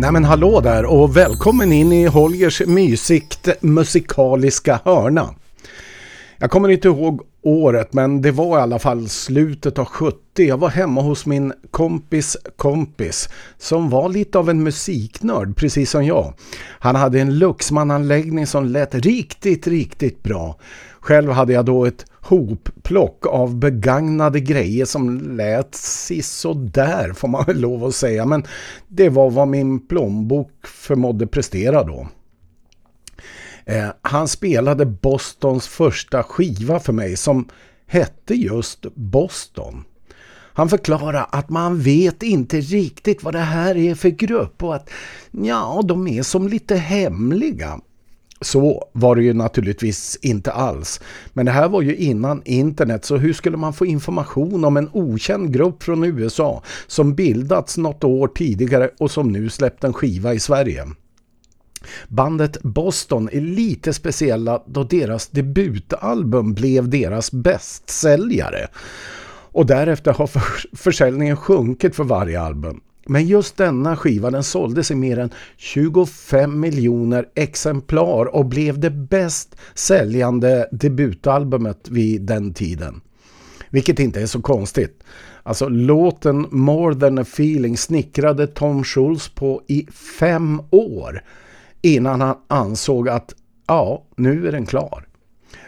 Nej men hallå där och välkommen in i Holgers mysigt musikaliska hörna. Jag kommer inte ihåg året men det var i alla fall slutet av 70. Jag var hemma hos min kompis kompis som var lite av en musiknörd precis som jag. Han hade en Luxman-anläggning som lät riktigt, riktigt bra. Själv hade jag då ett hopplock av begagnade grejer som lät där får man väl lov att säga. Men det var vad min plånbok förmådde prestera då. Eh, han spelade Bostons första skiva för mig som hette just Boston. Han förklarar att man vet inte riktigt vad det här är för grupp och att ja, de är som lite hemliga. Så var det ju naturligtvis inte alls. Men det här var ju innan internet så hur skulle man få information om en okänd grupp från USA som bildats något år tidigare och som nu släppt en skiva i Sverige? Bandet Boston är lite speciella då deras debutalbum blev deras bästsäljare. Och därefter har försäljningen sjunkit för varje album. Men just denna skiva den såldes i mer än 25 miljoner exemplar och blev det bäst säljande debutalbumet vid den tiden. Vilket inte är så konstigt. Alltså låten More than a feeling snickrade Tom Schultz på i fem år innan han ansåg att ja, nu är den klar.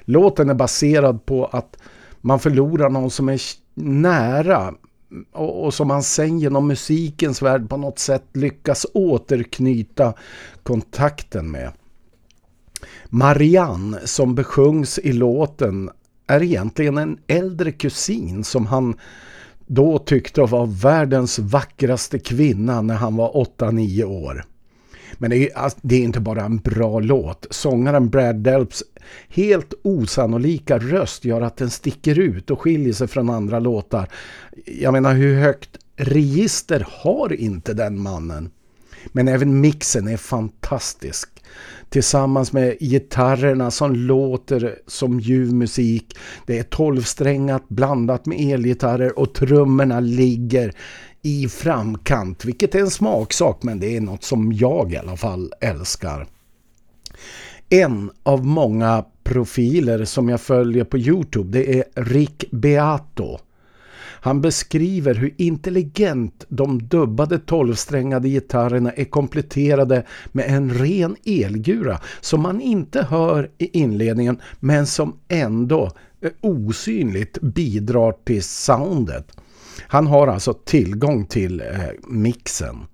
Låten är baserad på att man förlorar någon som är nära och, och som han sen genom musikens värld på något sätt lyckas återknyta kontakten med. Marianne som besjungs i låten är egentligen en äldre kusin som han då tyckte var världens vackraste kvinna när han var 8-9 år. Men det är, alltså, det är inte bara en bra låt. Sångaren Brad Delps helt osannolika röst gör att den sticker ut och skiljer sig från andra låtar. Jag menar hur högt register har inte den mannen? Men även mixen är fantastisk. Tillsammans med gitarrerna som låter som ljuv musik. Det är tolvsträngat blandat med elgitarrer och trummorna ligger i framkant. Vilket är en smaksak men det är något som jag i alla fall älskar. En av många profiler som jag följer på Youtube det är Rick Beato. Han beskriver hur intelligent de dubbade tolvsträngade gitarrerna är kompletterade med en ren elgura som man inte hör i inledningen men som ändå eh, osynligt bidrar till soundet. Han har alltså tillgång till eh, mixen.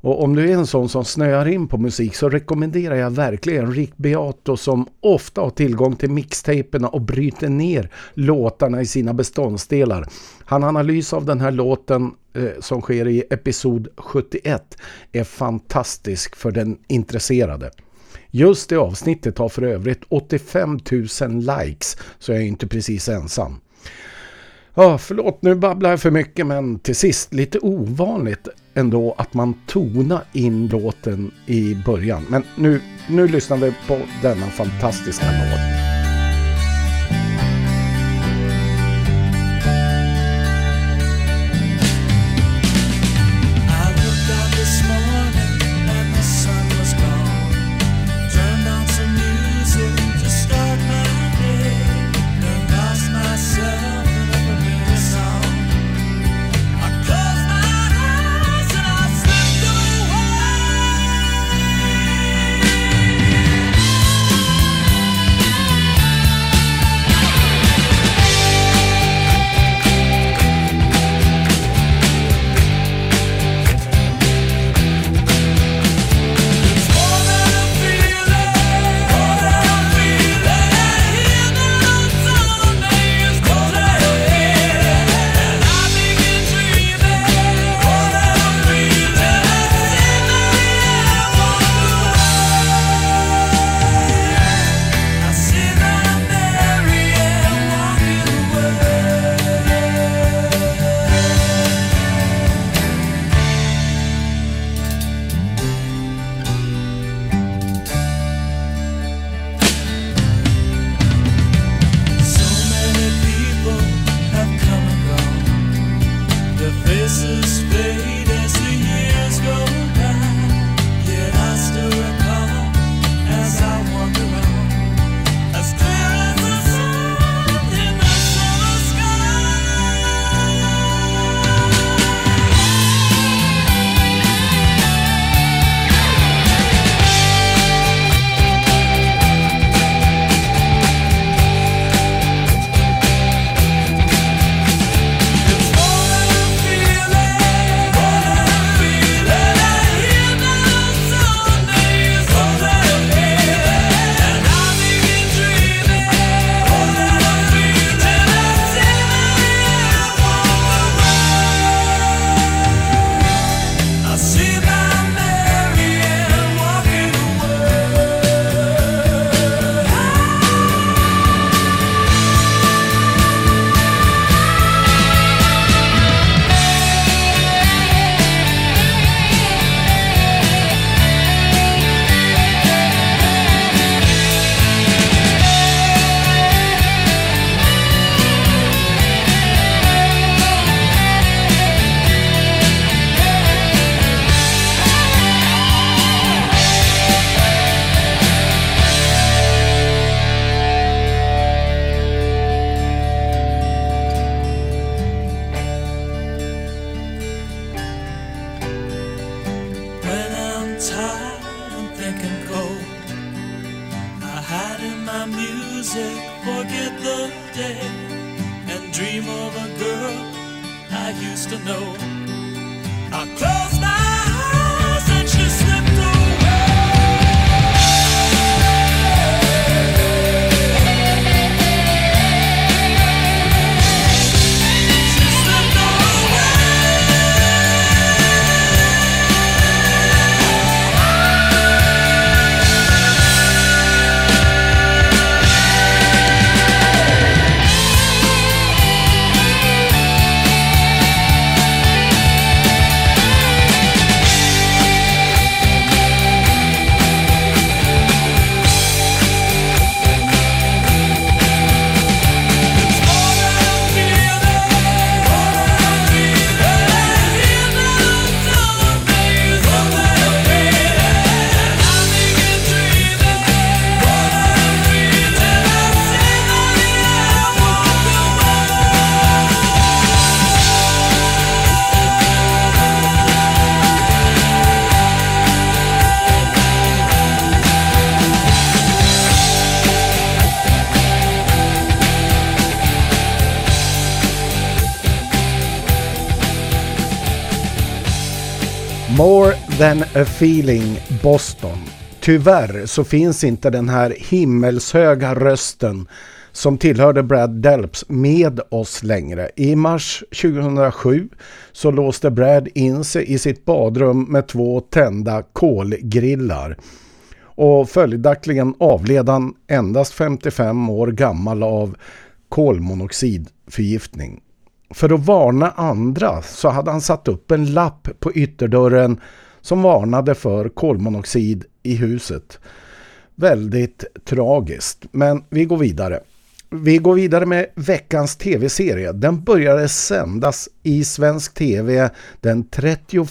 Och om du är en sån som snöar in på musik så rekommenderar jag verkligen Rick Beato som ofta har tillgång till mixtaperna och bryter ner låtarna i sina beståndsdelar. Han analys av den här låten eh, som sker i episod 71 är fantastisk för den intresserade. Just det avsnittet har för övrigt 85 000 likes så jag är inte precis ensam. Ja, förlåt nu babblar jag för mycket men till sist lite ovanligt ändå att man tonar in låten i början. Men nu, nu lyssnar vi på denna fantastiska låt. Than a feeling Boston. Tyvärr så finns inte den här himmelshöga rösten som tillhörde Brad Delps med oss längre. I mars 2007 så låste Brad in sig i sitt badrum med två tända kolgrillar. Och följaktligen avled han endast 55 år gammal av kolmonoxidförgiftning. För att varna andra så hade han satt upp en lapp på ytterdörren som varnade för kolmonoxid i huset. Väldigt tragiskt, men vi går vidare. Vi går vidare med veckans tv-serie. Den började sändas i svensk tv den 31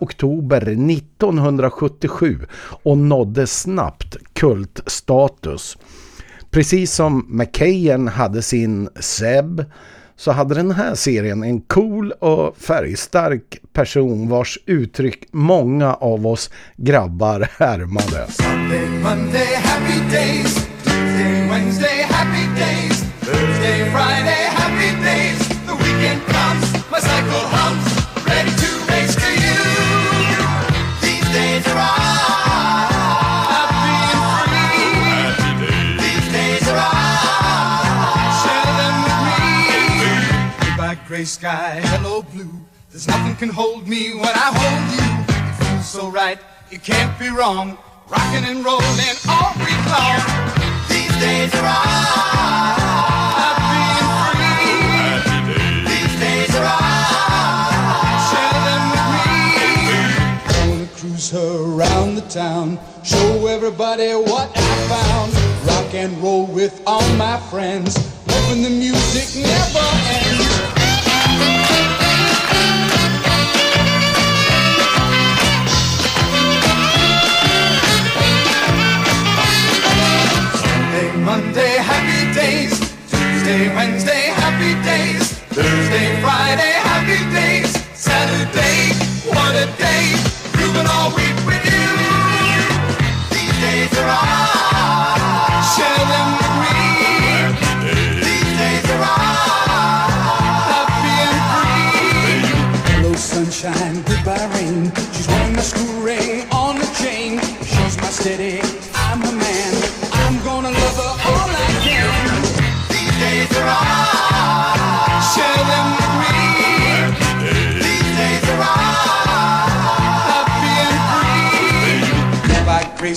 oktober 1977 och nådde snabbt kultstatus. Precis som McKayen hade sin Seb så hade den här serien en cool och färgstark person vars uttryck många av oss grabbar härmade. Sunday, Monday, happy days. Tuesday, Wednesday, happy days. Thursday, Friday, happy days. The weekend comes, my cycle hums, gray sky, hello blue. There's nothing can hold me when I hold you. It feels so right, it can't be wrong. Rocking and rolling all week long. These days are happy and free. These days are all share them with me. I wanna cruise around the town, show everybody what I found. Rock and roll with all my friends, hoping the music never ends. Monday, happy days. Tuesday, Wednesday, happy days. Thursday, Friday, happy days. Saturday, what a day. Grooving all week with you. These days are all.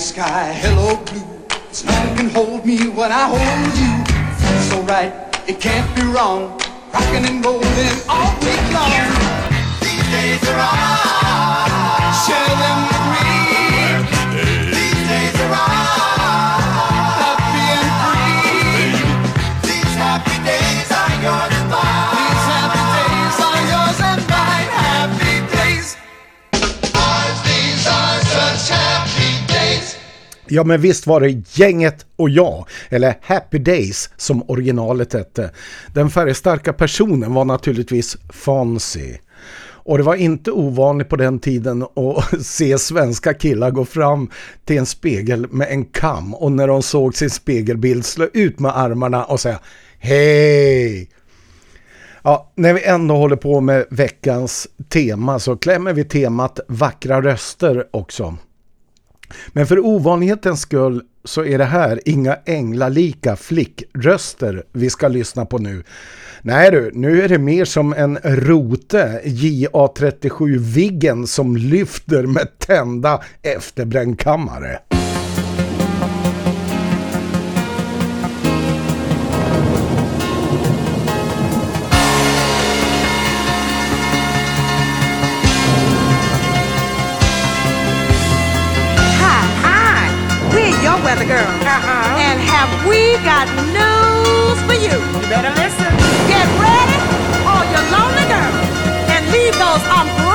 Sky, hello, blue. There's nothing can hold me when I hold you. Feels so right, it can't be wrong. Rocking and rolling all week long. These days are all. Share them Ja men visst var det gänget och jag, eller Happy Days som originalet hette. Den färgstarka personen var naturligtvis Fonzie. Och det var inte ovanligt på den tiden att se svenska killar gå fram till en spegel med en kam och när de såg sin spegelbild slå ut med armarna och säga Hej! Ja, när vi ändå håller på med veckans tema så klämmer vi temat vackra röster också. Men för ovanlighetens skull så är det här inga änglalika flickröster vi ska lyssna på nu. Nej du, nu är det mer som en rote JA37 Viggen som lyfter med tända efterbrännkammare. Better listen. Get ready, all you lonely girls, and leave those umbrellas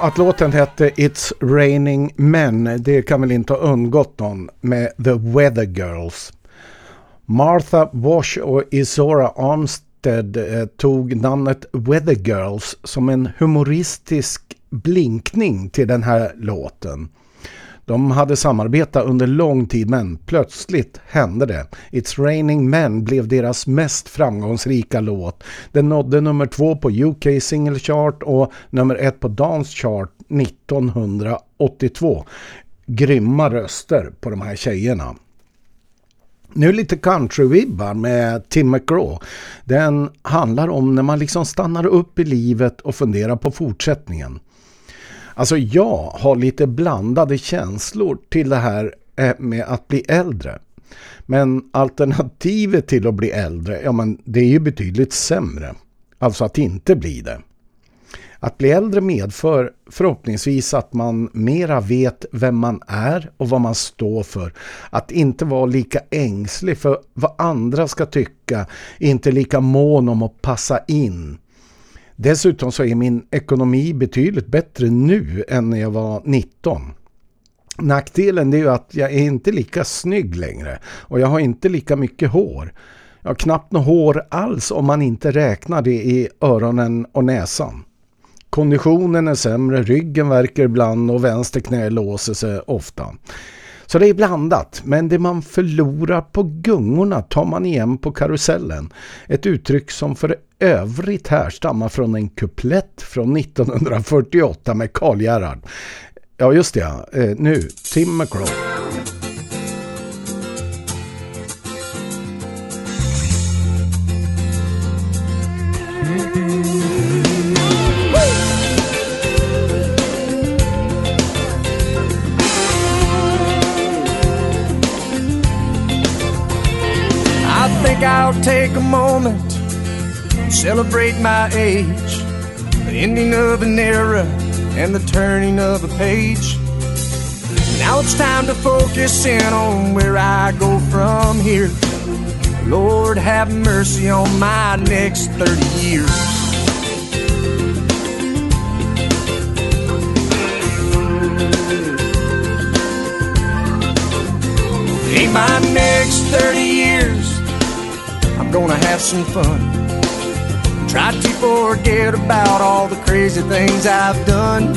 Ja, att låten hette It's Raining Men, det kan väl inte ha undgått någon med The Weather Girls. Martha Wash och Isora Armstead eh, tog namnet Weather Girls som en humoristisk blinkning till den här låten. De hade samarbetat under lång tid men plötsligt hände det. It's Raining Men blev deras mest framgångsrika låt. Den nådde nummer två på UK Single Chart och nummer ett på Dance Chart 1982. Grymma röster på de här tjejerna. Nu lite country-vibbar med Tim McGraw. Den handlar om när man liksom stannar upp i livet och funderar på fortsättningen. Alltså jag har lite blandade känslor till det här eh, med att bli äldre. Men alternativet till att bli äldre, ja men det är ju betydligt sämre. Alltså att inte bli det. Att bli äldre medför förhoppningsvis att man mera vet vem man är och vad man står för. Att inte vara lika ängslig för vad andra ska tycka, inte lika mån om att passa in. Dessutom så är min ekonomi betydligt bättre nu än när jag var 19. Nackdelen är ju att jag är inte lika snygg längre och jag har inte lika mycket hår. Jag har knappt något hår alls om man inte räknar det i öronen och näsan. Konditionen är sämre, ryggen verkar ibland och vänster knä låser sig ofta. Så det är blandat, men det man förlorar på gungorna tar man igen på karusellen. Ett uttryck som för övrigt härstammar från en kuplett från 1948 med Karl Gerhard. Ja just det, eh, nu Tim McGraw. Celebrate my age, the ending of an era and the turning of a page. Now it's time to focus in on where I go from here. Lord, have mercy on my next 30 years. In my next 30 years, I'm gonna have some fun. Try to forget about all the crazy things I've done.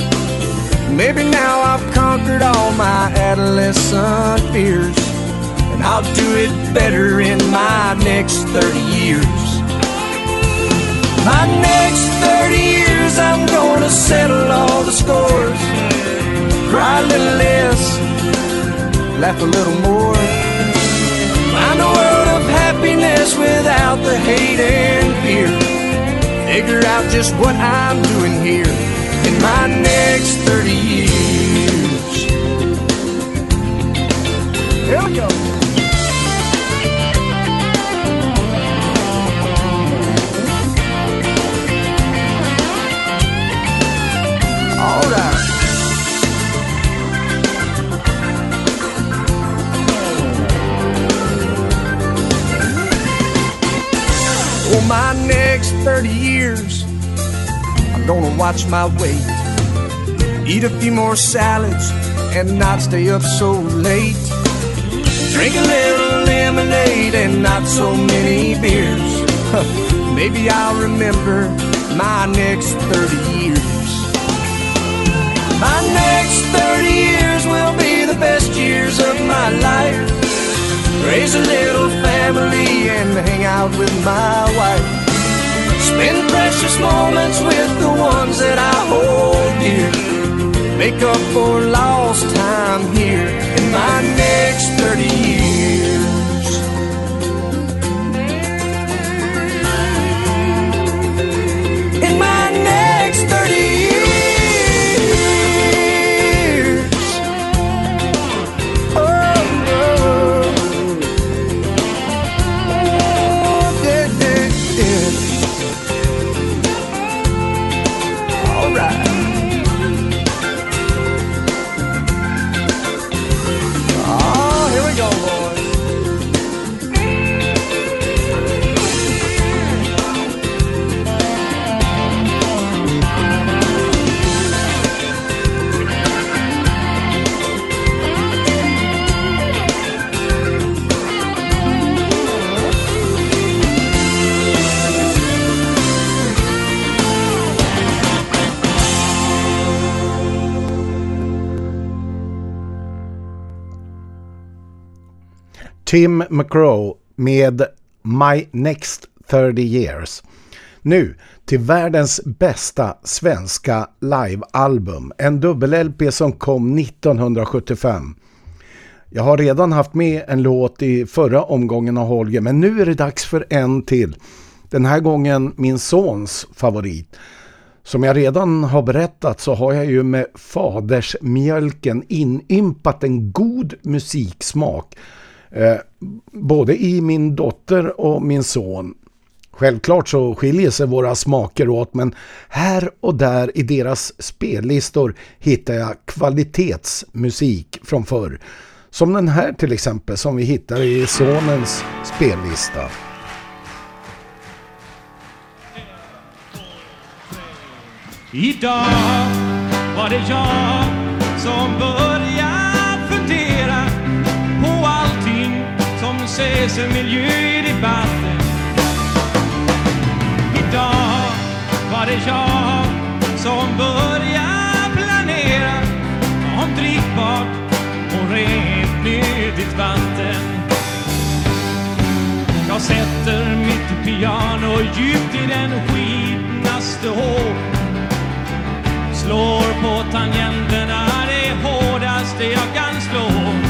Maybe now I've conquered all my adolescent fears. And I'll do it better in my next 30 years. My next 30 years, I'm gonna settle all the scores. Cry a little less, laugh a little more. Find a world of happiness without the hate and fear. Figure out just what I'm doing here watch my weight. Eat a few more salads and not stay up so late. Drink a little lemonade and not so many beers. Maybe I'll remember my next 30 years. My next 30 years will be the best years of my life. Raise a little family and hang out with my wife. Spend precious moments with the ones that I hold dear. Make up for lost time here in my next 30 years. Tim McGraw med My Next 30 Years. Nu till världens bästa svenska livealbum. En dubbel-LP som kom 1975. Jag har redan haft med en låt i förra omgången av Holger men nu är det dags för en till. Den här gången min sons favorit. Som jag redan har berättat så har jag ju med fadersmjölken inympat en god musiksmak. Eh, både i min dotter och min son. Självklart så skiljer sig våra smaker åt men här och där i deras spellistor hittar jag kvalitetsmusik från förr. Som den här till exempel som vi hittar i sonens spellista. Idag var det jag som började ses en miljö i debatten. Idag var det jag som började planera om drickbart och rent nyttigt vatten. Jag sätter mitt piano djupt i den skitnaste hål Slår på tangenterna det hårdaste jag kan slå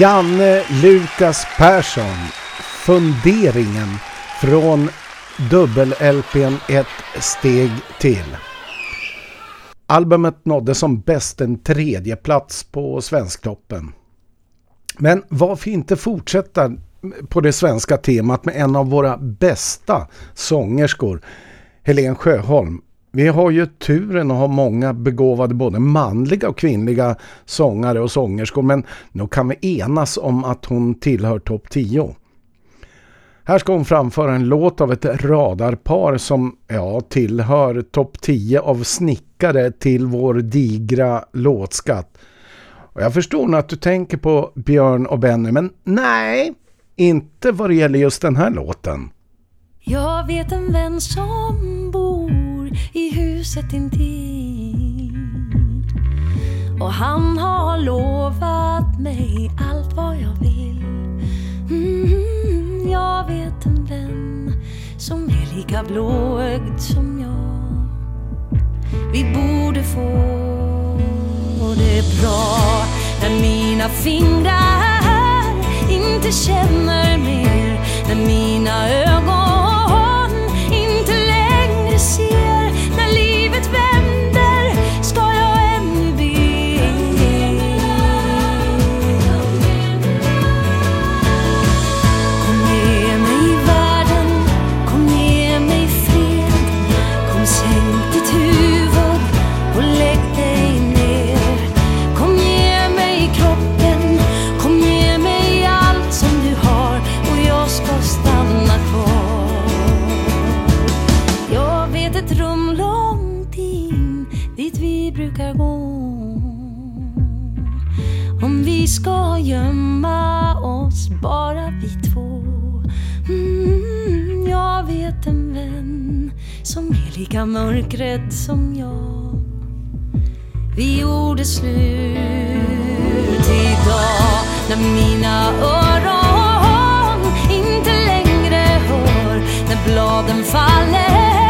Janne Lukas Persson, Funderingen från dubbel-LPn Ett steg till. Albumet nådde som bäst en tredje plats på Svensktoppen. Men varför inte fortsätta på det svenska temat med en av våra bästa sångerskor, Helen Sjöholm. Vi har ju turen att ha många begåvade både manliga och kvinnliga sångare och sångerskor men nu kan vi enas om att hon tillhör topp 10. Här ska hon framföra en låt av ett radarpar som ja, tillhör topp 10 av snickare till vår digra låtskatt. Och jag förstår nog att du tänker på Björn och Benny men nej, inte vad det gäller just den här låten. Jag vet en vän som bor i huset intill Och han har lovat mig allt vad jag vill. Mm, Jag vet en vän som är lika blåögd som jag. Vi borde få det bra när mina fingrar inte känner mer När mina ögon brukar gå. Om vi ska gömma oss, bara vi två. Mm, jag vet en vän som är lika mörkrädd som jag. Vi gjorde slut idag när mina öron inte längre hör när bladen faller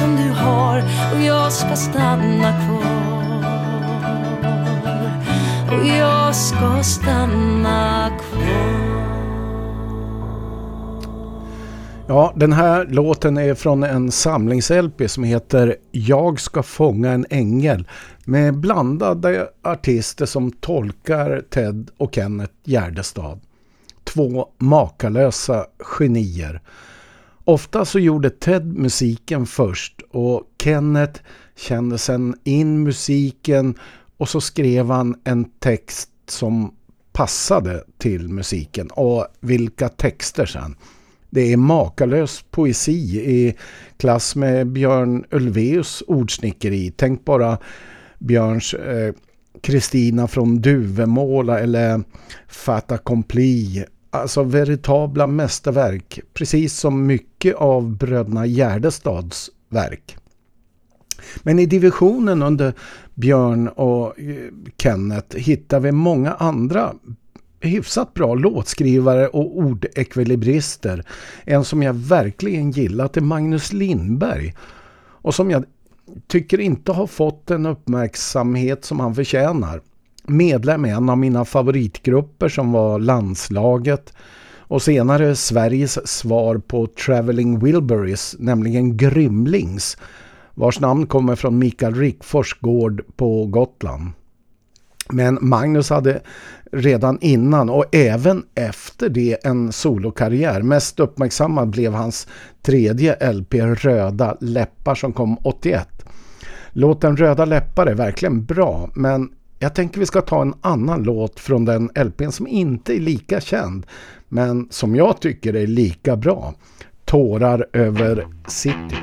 som du har och jag ska stanna kvar Och jag ska stanna kvar Ja, den här låten är från en samlings-LP som heter Jag ska fånga en ängel med blandade artister som tolkar Ted och Kenneth Gärdestad. Två makalösa genier. Ofta så gjorde Ted musiken först och Kenneth kände sen in musiken och så skrev han en text som passade till musiken. Och vilka texter sen. Det är makalös poesi i klass med Björn Ulvaeus ordsnickeri. Tänk bara Björns eh, från Duvemåla eller Fata Compli. Alltså veritabla mästerverk. Precis som mycket av bröderna Gärdestads verk. Men i divisionen under Björn och eh, Kenneth hittar vi många andra hyfsat bra låtskrivare och ordekvilibrister. En som jag verkligen gillat är Magnus Lindberg. Och som jag tycker inte har fått den uppmärksamhet som han förtjänar. Medlem i en av mina favoritgrupper som var landslaget och senare Sveriges svar på Traveling Wilburys, nämligen Grymlings, vars namn kommer från Mikael Rickfors gård på Gotland. Men Magnus hade redan innan och även efter det en solokarriär. Mest uppmärksammad blev hans tredje LP Röda läppar som kom 81. Låten Röda läppar är verkligen bra men jag tänker vi ska ta en annan låt från den LPn som inte är lika känd men som jag tycker är lika bra. Tårar över city.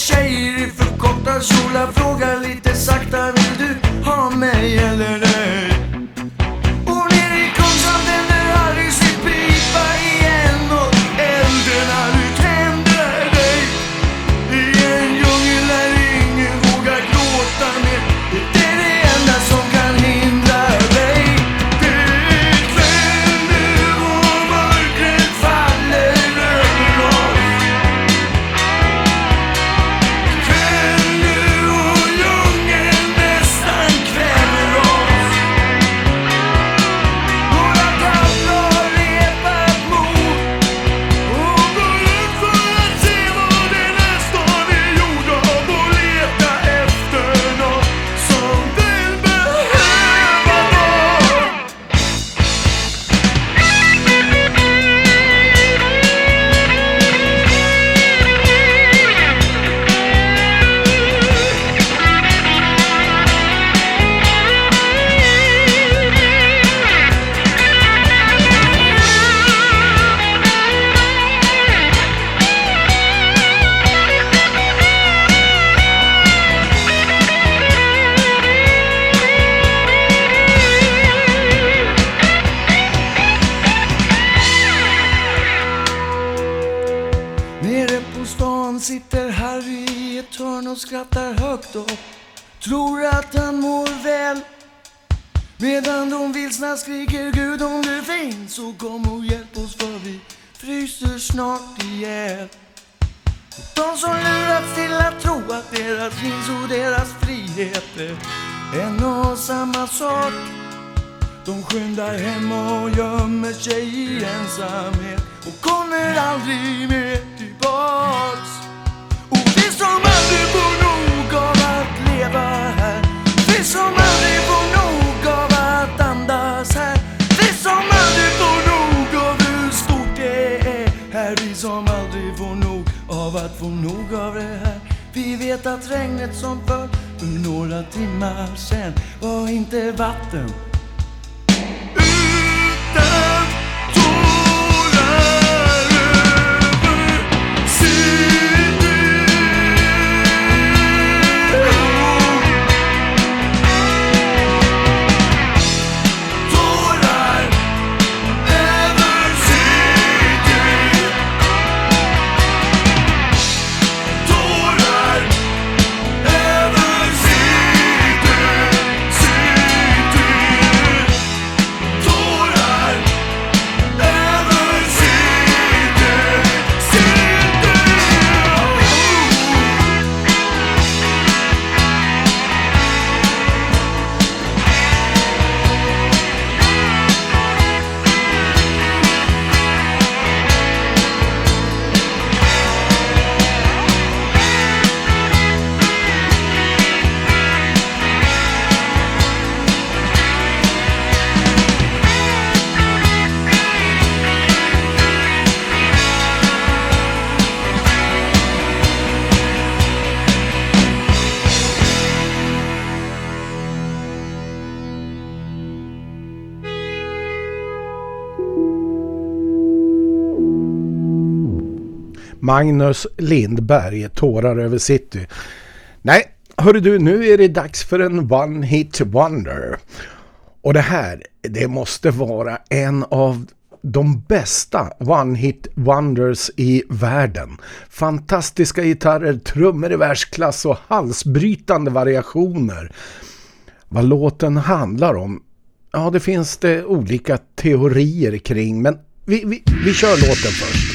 Tjejer i förkortad kjolar. Frågar lite sakta Vill du ha mig eller hem och gömmer sig i ensamhet. Och kommer aldrig mer tillbaks. Och vi som aldrig får nog av att leva här, vi som aldrig får nog av att andas här, vi som aldrig får nog av hur stort det är här, vi som aldrig får nog av att få nog av det här. Vi vet att regnet som föll för några timmar sen var inte vatten. Magnus Lindberg, Tårar över city. Nej, hörru du, nu är det dags för en One Hit Wonder. Och det här, det måste vara en av de bästa One Hit Wonders i världen. Fantastiska gitarrer, trummor i världsklass och halsbrytande variationer. Vad låten handlar om, ja det finns det olika teorier kring, men vi, vi, vi kör låten först.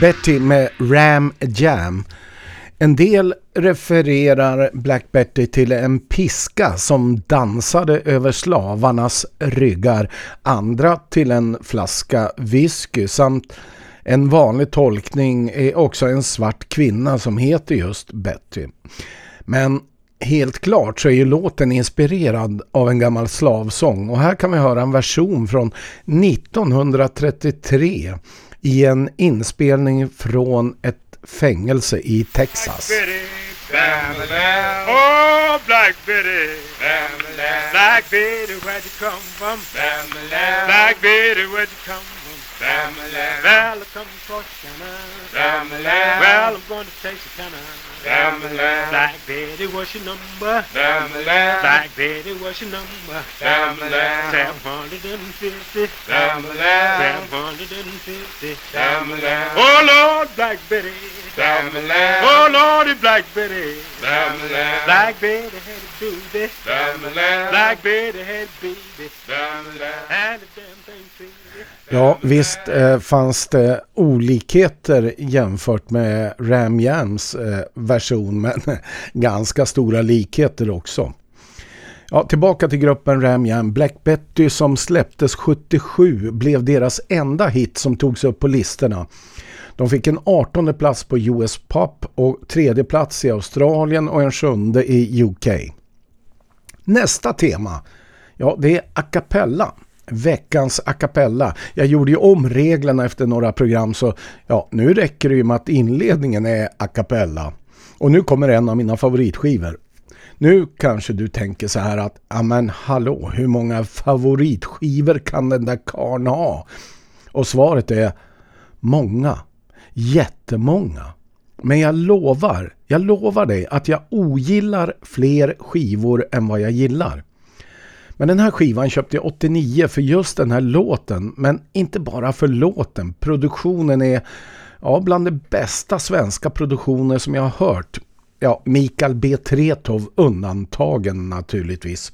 Betty med Ram Jam. En del refererar Black Betty till en piska som dansade över slavarnas ryggar, andra till en flaska whisky samt en vanlig tolkning är också en svart kvinna som heter just Betty. Men helt klart så är ju låten inspirerad av en gammal slavsång och här kan vi höra en version från 1933 i en inspelning från ett fängelse i Texas. Oh, Black Betty. Black Betty, where'd you come from? Black Betty, where'd you come from? Well, I come from Corsicana. Well, I'm going to Texarkana. Black Betty, what's your number? Black Betty, what's your number? Seven hundred and fifty. Seven hundred and fifty. Oh Lord, Black Betty. Oh Lordy, Black Betty. Black Betty had a baby. Black Betty had a baby. And the damn thing pretty. Ja, visst eh, fanns det olikheter jämfört med Ram Jams eh, version men ganska stora likheter också. Ja, tillbaka till gruppen Ram Jam. Black Betty som släpptes 77 blev deras enda hit som togs upp på listorna. De fick en 18 plats på US Pop och tredje plats i Australien och en sjunde i UK. Nästa tema, ja det är a cappella veckans a cappella. Jag gjorde ju om reglerna efter några program så ja, nu räcker det ju med att inledningen är a cappella. Och nu kommer en av mina favoritskivor. Nu kanske du tänker så här att, ja men hallå, hur många favoritskivor kan den där karn ha? Och svaret är många, jättemånga. Men jag lovar, jag lovar dig att jag ogillar fler skivor än vad jag gillar. Men den här skivan köpte jag 89 för just den här låten. Men inte bara för låten. Produktionen är ja, bland de bästa svenska produktioner som jag har hört. Ja, Mikael B. Tretov undantagen naturligtvis.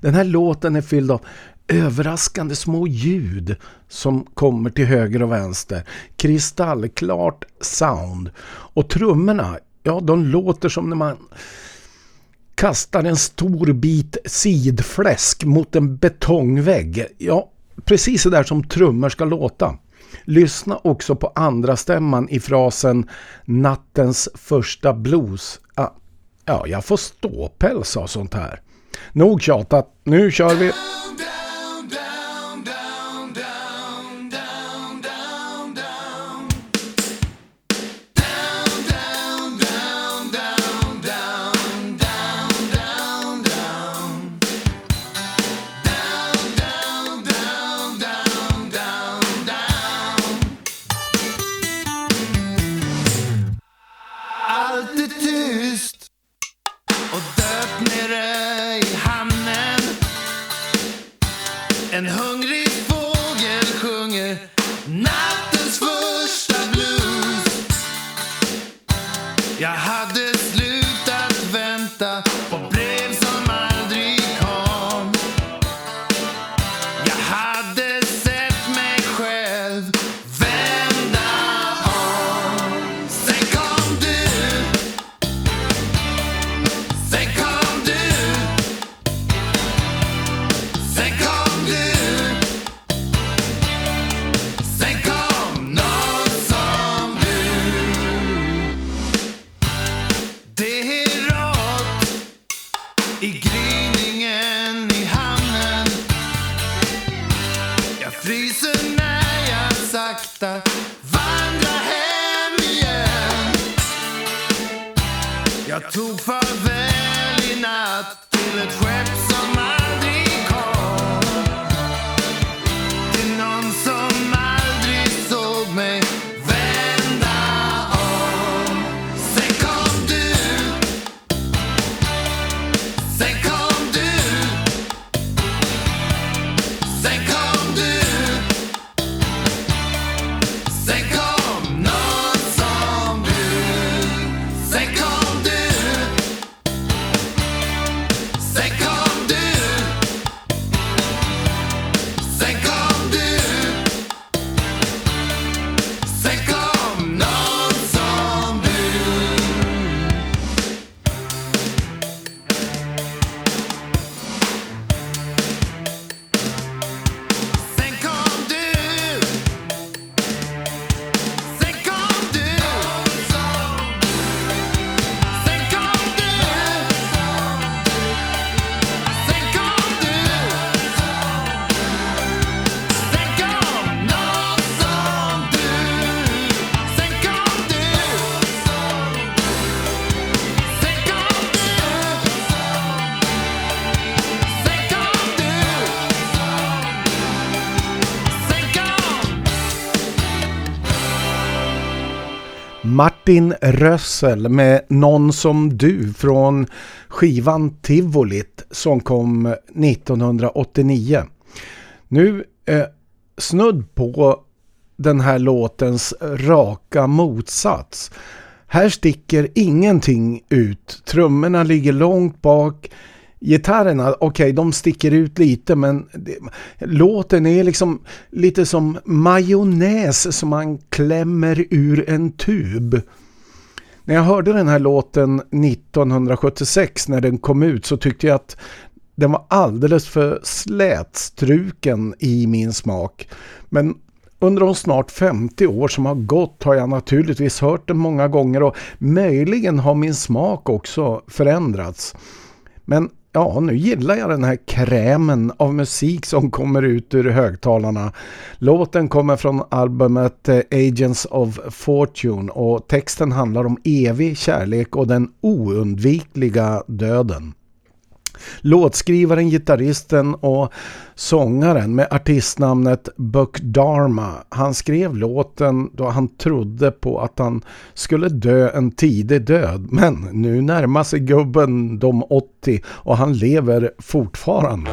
Den här låten är fylld av överraskande små ljud som kommer till höger och vänster. Kristallklart sound. Och trummorna, ja de låter som när man kastar en stor bit sidfläsk mot en betongvägg. Ja, precis så där som trummor ska låta. Lyssna också på andra stämman i frasen nattens första blues. Ah, ja, jag får ståpäls av sånt här. Nog tjatat, nu kör vi! En hungrig Martin Rössel med Någon som du från skivan Tivolit som kom 1989. Nu eh, snudd på den här låtens raka motsats. Här sticker ingenting ut. Trummorna ligger långt bak. Gitarrerna, okej okay, de sticker ut lite men det, låten är liksom lite som majonnäs som man klämmer ur en tub. När jag hörde den här låten 1976 när den kom ut så tyckte jag att den var alldeles för slätstruken i min smak. Men under de snart 50 år som har gått har jag naturligtvis hört den många gånger och möjligen har min smak också förändrats. Men ja, nu gillar jag den här krämen av musik som kommer ut ur högtalarna. Låten kommer från albumet eh, Agents of Fortune och texten handlar om evig kärlek och den oundvikliga döden. Låtskrivaren, gitarristen och sångaren med artistnamnet Buck Dharma. Han skrev låten då han trodde på att han skulle dö en tidig död. Men nu närmar sig gubben de 80 och han lever fortfarande.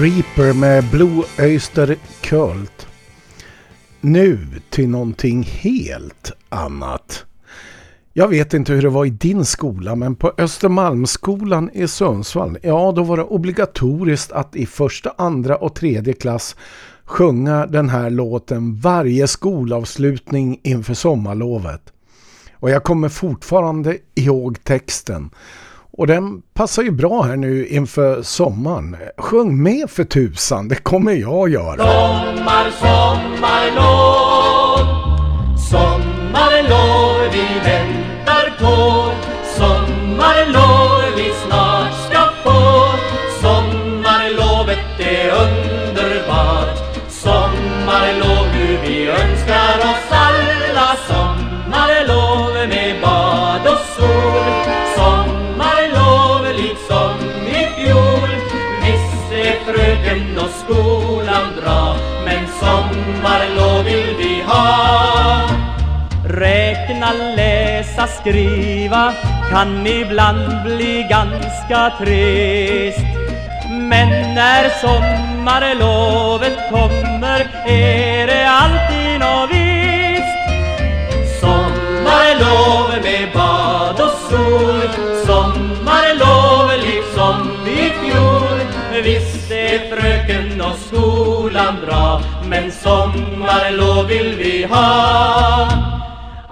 Reaper med Blue Öyster Cult. Nu till någonting helt annat. Jag vet inte hur det var i din skola men på Östermalmsskolan i Sundsvall, ja då var det obligatoriskt att i första, andra och tredje klass sjunga den här låten varje skolavslutning inför sommarlovet. Och jag kommer fortfarande ihåg texten. Och den passar ju bra här nu inför sommaren. Sjung med för tusan, det kommer jag göra. Sommar, sommarlov Sommarlov vi väntar på skolan bra Men sommarlov vill vi ha. Räkna, läsa, skriva kan ibland bli ganska trist. Men när sommarlovet kommer är det alltid något visst Sommarlov med bad och sol och skolan bra Men sommarlov vill vi ha.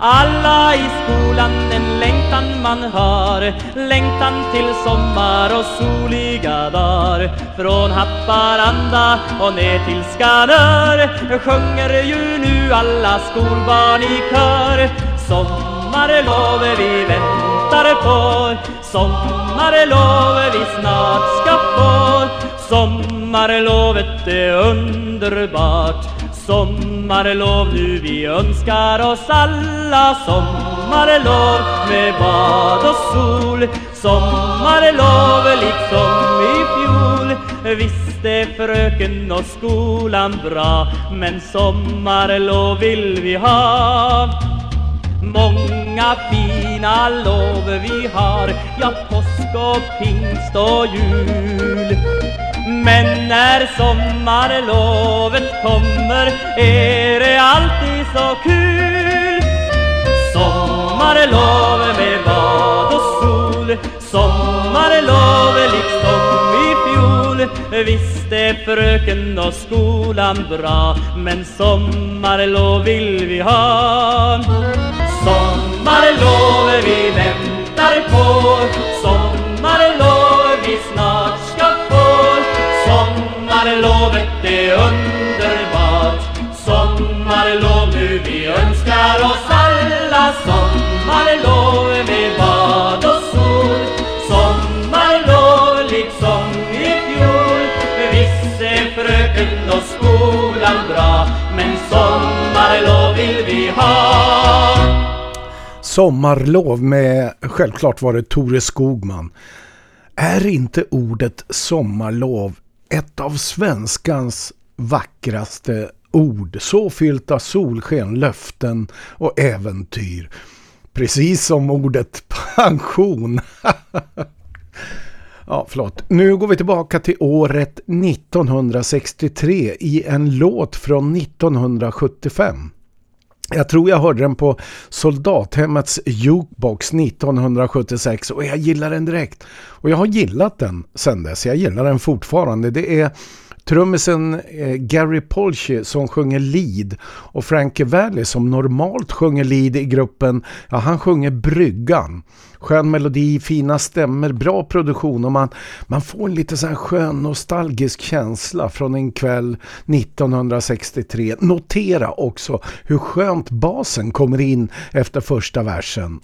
Alla i skolan en längtan man har Längtan till sommar och soliga dagar. Från Haparanda och ner till Skanör Sjunger ju nu alla skolbarn i kör. Sommarlov vi väntar på Sommarlov vi snart ska få. Sommarlovet är underbart. Sommarlov nu vi önskar oss alla Sommarlov med bad och sol. Sommarlov liksom i fjol. Visst är fröken och skolan bra Men sommarlov vill vi ha. Många fina lov vi har Ja, påsk och pingst och jul men när sommarlovet kommer är det alltid så kul. Sommarlov med bad och sol. Sommarlov liksom i fjol. Visst är fröken och skolan bra Men sommarlov vill vi ha. Sommarlov vi väntar på. Underbart. Sommarlov nu vi önskar oss alla Sommarlov med bad och sol. Sommarlov liksom i fjol Visst är fröken och skolan bra. Men sommarlov vill vi ha. Sommarlov med, självklart var det Tore Skogman. Är inte ordet sommarlov ett av svenskans vackraste ord? Så fyllt av solsken, löften och äventyr. Precis som ordet pension. Ja, förlåt. Nu går vi tillbaka till året 1963 i en låt från 1975. Jag tror jag hörde den på Soldathemmets jukebox 1976 och jag gillar den direkt. Och jag har gillat den sedan dess. Jag gillar den fortfarande. Det är trummisen eh, Gary Polchi som sjunger lead och Frankie Valli som normalt sjunger lead i gruppen. Ja, han sjunger Bryggan. Skön melodi, fina stämmer, bra produktion och man, man får en lite så här skön nostalgisk känsla från en kväll 1963. Notera också hur skönt basen kommer in efter första versen.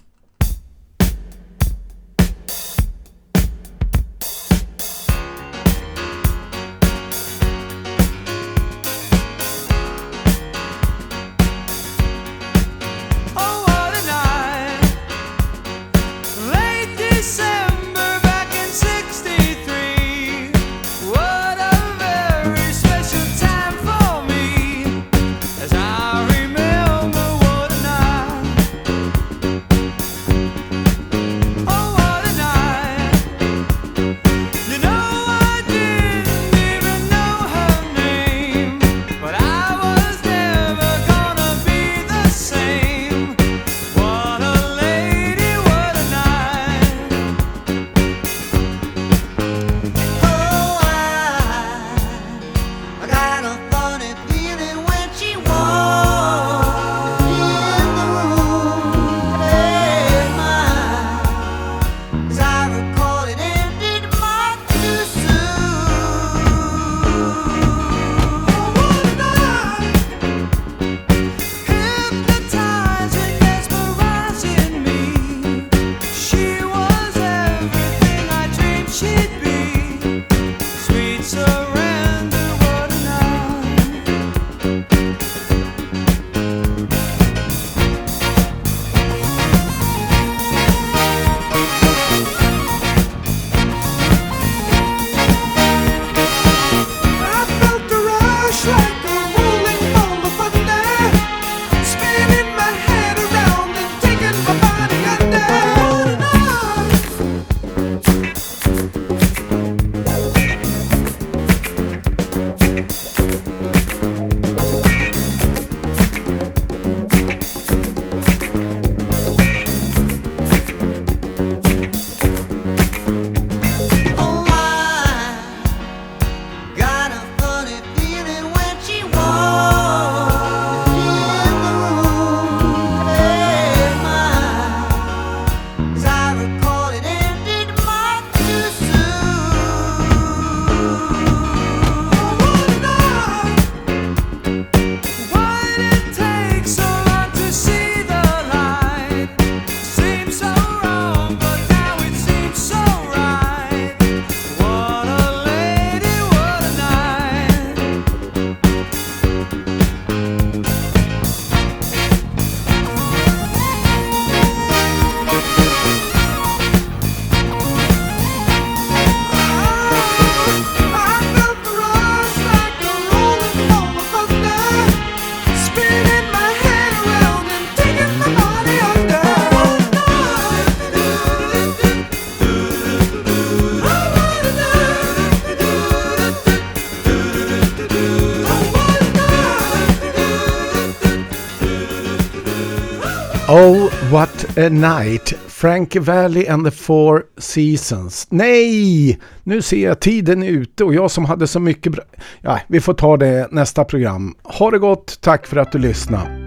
The night. Frank Valley and the Four Seasons. Nej! Nu ser jag tiden är ute och jag som hade så mycket bra... Ja, vi får ta det nästa program. Ha det gott. Tack för att du lyssnade.